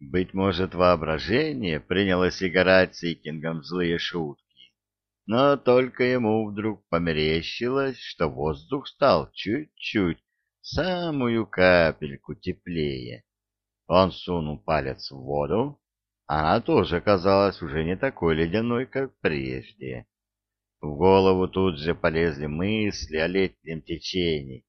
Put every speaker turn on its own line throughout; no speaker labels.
Быть может, воображение принялось играть с злые шутки, но только ему вдруг померещилось, что воздух стал чуть-чуть, самую капельку теплее. Он сунул палец в воду, она тоже казалась уже не такой ледяной, как прежде. В голову тут же полезли мысли о летнем течении,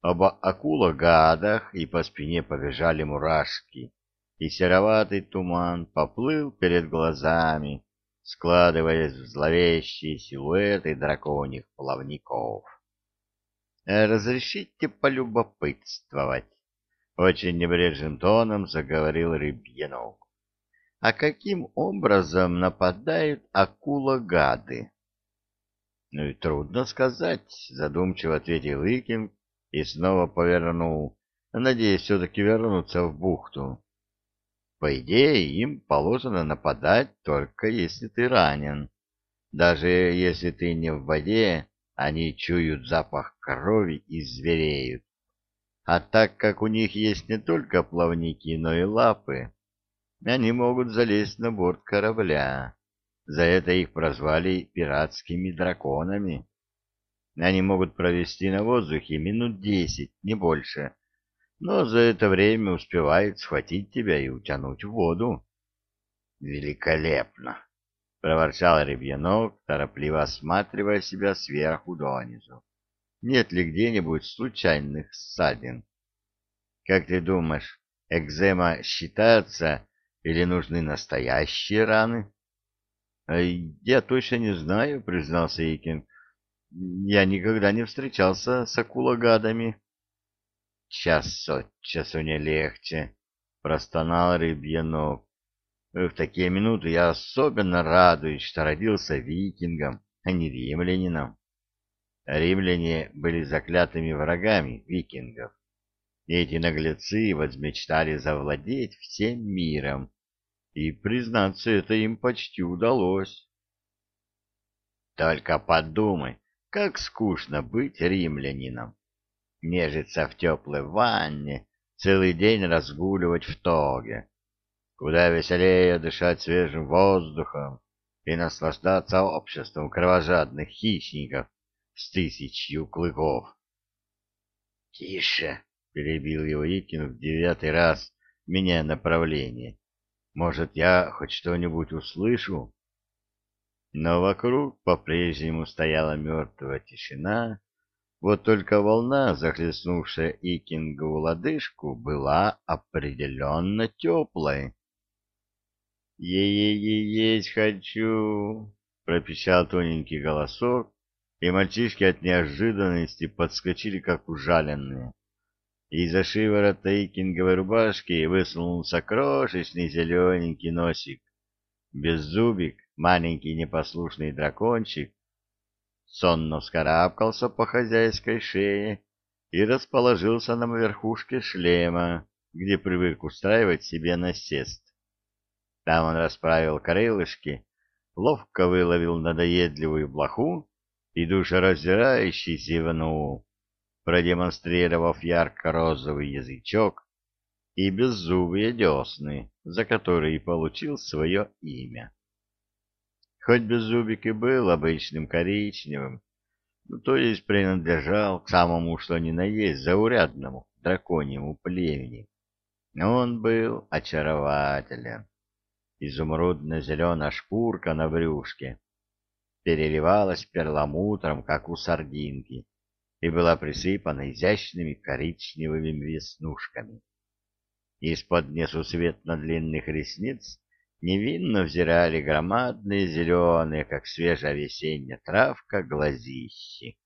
об акулах-гадах, и по спине побежали мурашки, и сероватый туман поплыл перед глазами, складываясь в зловещие силуэты драконьих плавников. «Разрешите полюбопытствовать?» — очень небрежным тоном заговорил Рыбьянов. «А каким образом нападают акула-гады?» «Ну и трудно сказать», — задумчиво ответил Икинг и снова повернул, надеясь все-таки вернуться в бухту. По идее, им положено нападать только если ты ранен. Даже если ты не в воде, они чуют запах крови и звереют. А так как у них есть не только плавники, но и лапы, они могут залезть на борт корабля. За это их прозвали пиратскими драконами. Они могут провести на воздухе минут десять, не больше, но за это время успевают схватить тебя и утянуть в воду. — Великолепно! — проворчал Ребьянов, торопливо осматривая себя сверху донизу. — Нет ли где-нибудь случайных ссадин? — Как ты думаешь, экзема считается или нужны настоящие раны? — Я точно не знаю, — признался Икин. — Я никогда не встречался с акулагадами. — Час от часу не легче, — простонал Рыбьянов. — В такие минуты я особенно радуюсь, что родился викингом, а не римлянином. Римляне были заклятыми врагами викингов. Эти наглецы возмечтали завладеть всем миром и, признаться, это им почти удалось. Только подумай, как скучно быть римлянином. Нежиться в теплой ванне, целый день разгуливать в тоге. Куда веселее дышать свежим воздухом и наслаждаться обществом кровожадных хищников с тысячью клыков. — Тише! — перебил его Икин в девятый раз, меняя направление. Может, я хоть что-нибудь услышу? Но вокруг по-прежнему стояла мертвая тишина, вот только волна, захлестнувшая Икингу лодыжку, была определенно теплой. «Е-е-е-есть хочу!» — пропищал тоненький голосок, и мальчишки от неожиданности подскочили, как ужаленные. Из-за шиворота икинговой рубашки высунулся крошечный зелененький носик. Беззубик, маленький непослушный дракончик, сонно вскарабкался по хозяйской шее и расположился на верхушке шлема, где привык устраивать себе насест. Там он расправил крылышки, ловко выловил надоедливую блоху и душераздирающий зевнул продемонстрировав ярко-розовый язычок и беззубые десны, за которые получил свое имя. Хоть беззубик и был обычным коричневым, ну, то есть принадлежал к самому что ни на есть заурядному драконьему племени, он был очарователен. Изумрудно-зеленая шкурка на брюшке переливалась перламутром, как у сардинки, и была присыпана изящными коричневыми веснушками. Из-под несусветно длинных ресниц невинно взирали громадные зеленые, как свежая весенняя травка, глазищи.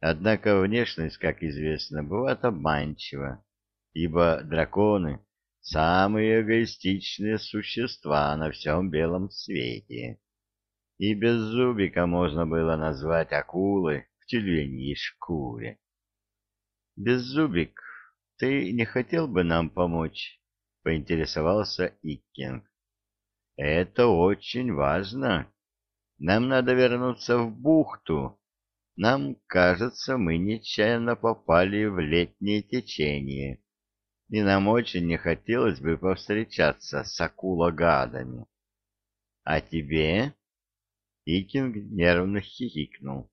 Однако внешность, как известно, бывает обманчива, ибо драконы — самые эгоистичные существа на всем белом свете. И без зубика можно было назвать акулы тюленьей шкуре. «Беззубик, ты не хотел бы нам помочь?» — поинтересовался Иккинг. «Это очень важно. Нам надо вернуться в бухту. Нам кажется, мы нечаянно попали в летнее течение. и нам очень не хотелось бы повстречаться с акула-гадами. А тебе? Икинг нервно хихикнул.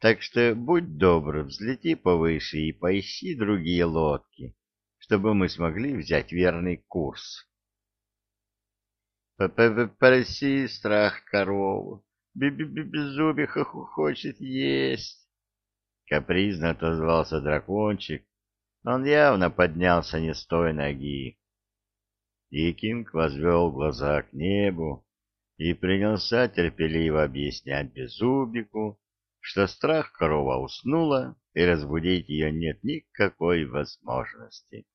Так что будь добр, взлети повыше и поищи другие лодки, чтобы мы смогли взять верный курс. Проси страх корову. Беззубиха хочет есть. Капризно отозвался дракончик. Он явно поднялся не с той ноги. Икинг возвел глаза к небу и принялся терпеливо объяснять Беззубику, что страх корова уснула, и разбудить ее нет никакой возможности.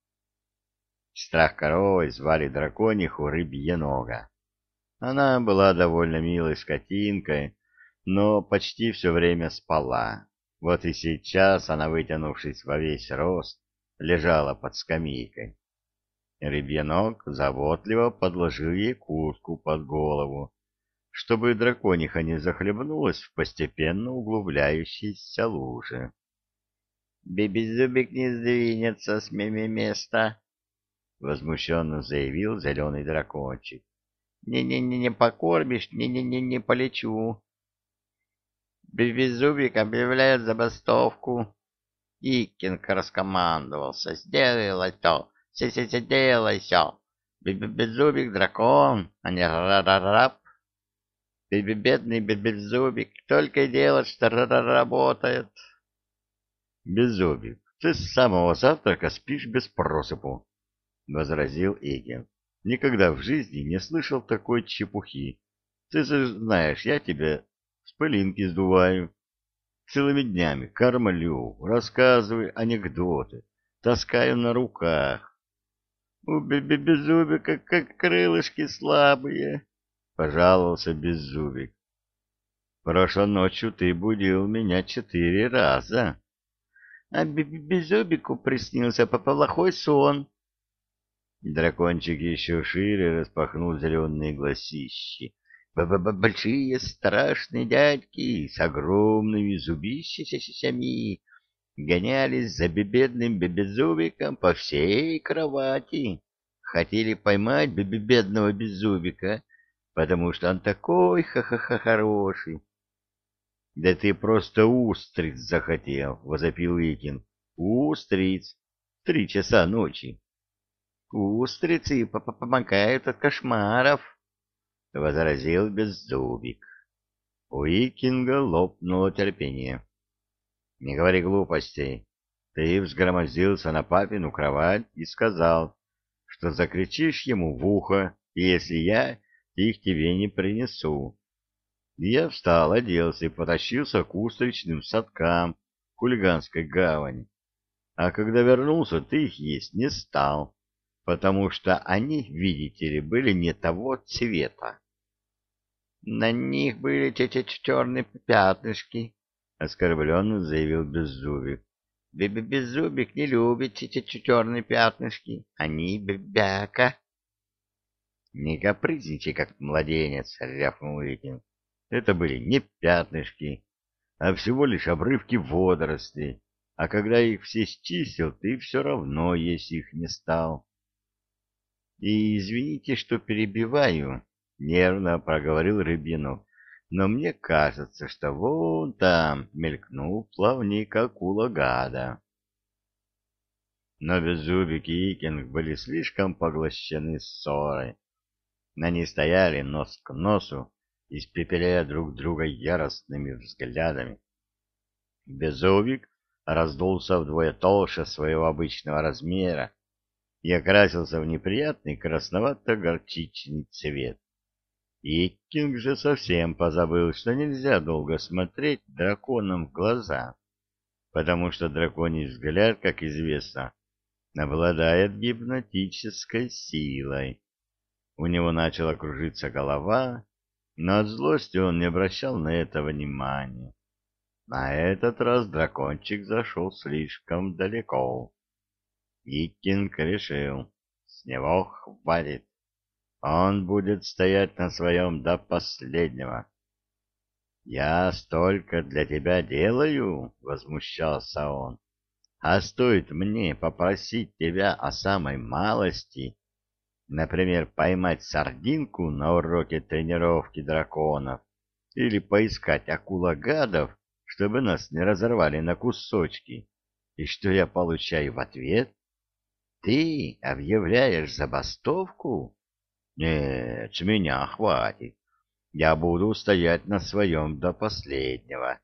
Страх коровой звали дракониху Рыбьенога. Она была довольно милой скотинкой, но почти все время спала. Вот и сейчас она, вытянувшись во весь рост, лежала под скамейкой. Рыбьенок заботливо подложил ей куртку под голову, чтобы дракониха не захлебнулась в постепенно углубляющейся луже. — Бебезубик не сдвинется с мими места, — возмущенно заявил зеленый дракончик. Не-не-не, не покормишь, не-не-не, не полечу. Бебезубик объявляет забастовку. Икинг раскомандовался. Сделай то, все-все-все делай все. Бебезубик дракон, а не рарарап. Бедный Беззубик только и делает, что работает. Беззубик, ты с самого завтрака спишь без просыпу, — возразил Игин. Никогда в жизни не слышал такой чепухи. Ты же знаешь, я тебя с пылинки сдуваю. Целыми днями кормлю, рассказываю анекдоты, таскаю на руках. У Беззубика как крылышки слабые. — пожаловался Беззубик. — Прошлой ночью ты будил меня четыре раза. — А Беззубику приснился плохой сон. Дракончик еще шире распахнул зеленые глазищи. Б -б -б Большие страшные дядьки с огромными зубищами гонялись за бедным Беззубиком по всей кровати. Хотели поймать бедного Беззубика, потому что он такой ха-ха-ха хороший. — Да ты просто устриц захотел, — возопил Икин. — Устриц! Три часа ночи. — Устрицы помогают от кошмаров, — возразил Беззубик. У Икинга лопнуло терпение. — Не говори глупостей. Ты взгромоздился на папину кровать и сказал, что закричишь ему в ухо, если я их тебе не принесу. Я встал, оделся и потащился к устричным садкам хулиганской гавани. А когда вернулся, ты их есть не стал, потому что они, видите ли, были не того цвета. На них были те черные пятнышки, — оскорбленно заявил Беззубик. Беззубик не любит эти черные пятнышки, они бебяка. Не капризничай, как младенец, — рявкнул Викин. Это были не пятнышки, а всего лишь обрывки водорослей, а когда их все счистил, ты все равно есть их не стал. И извините, что перебиваю, — нервно проговорил Рыбинов, — но мне кажется, что вон там мелькнул плавник акула-гада. Но Беззубик и Икинг были слишком поглощены ссорой, они стояли нос к носу, испепеляя друг друга яростными взглядами. Беззубик раздулся вдвое толще своего обычного размера и окрасился в неприятный красновато-горчичный цвет. И Кинг же совсем позабыл, что нельзя долго смотреть драконам в глаза, потому что драконий взгляд, как известно, обладает гипнотической силой. У него начала кружиться голова, но от злости он не обращал на это внимания. На этот раз дракончик зашел слишком далеко. Иккинг решил, с него хватит. Он будет стоять на своем до последнего. «Я столько для тебя делаю!» — возмущался он. А стоит мне попросить тебя о самой малости, например, поймать сардинку на уроке тренировки драконов или поискать акула-гадов, чтобы нас не разорвали на кусочки. И что я получаю в ответ? Ты объявляешь забастовку? Нет, с меня хватит. Я буду стоять на своем до последнего.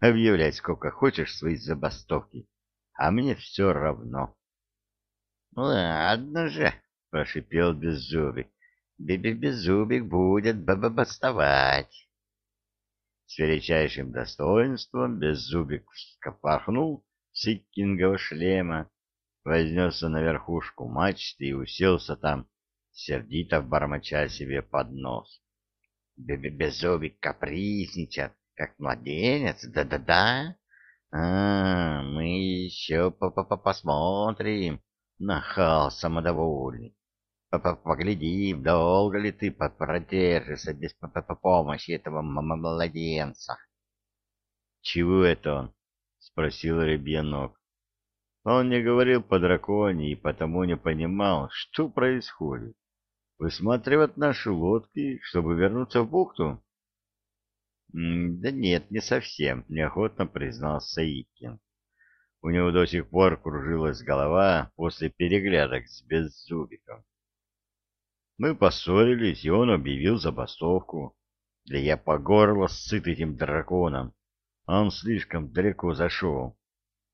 Объявляй сколько хочешь свои забастовки а мне все равно. — Ладно же, — прошипел Беззубик, — Беззубик будет бастовать. С величайшим достоинством Беззубик вскопахнул Сиккингова шлема, вознесся на верхушку мачты и уселся там, сердито бормоча себе под нос. Беззубик капризничает, как младенец, да-да-да. А, мы еще по -по -по посмотрим, нахал самодовольный. П -п Поглядим, долго ли ты продержишься без п -п помощи этого младенца. — Чего это он? — спросил Ребьянок. Он не говорил по драконе и потому не понимал, что происходит. Высматривать наши лодки, чтобы вернуться в бухту? Да нет, не совсем, неохотно признался Икин. У него до сих пор кружилась голова после переглядок с Беззубиком. Мы поссорились, и он объявил забастовку. Да я по горло сыт этим драконом. Он слишком далеко зашел.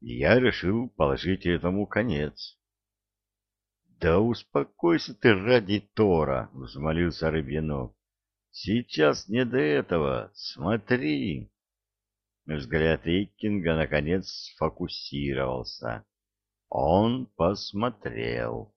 И я решил положить этому конец. — Да успокойся ты ради Тора, — взмолился Рыбьянов. Сейчас не до этого. Смотри. Взгляд Иккинга наконец сфокусировался. Он посмотрел.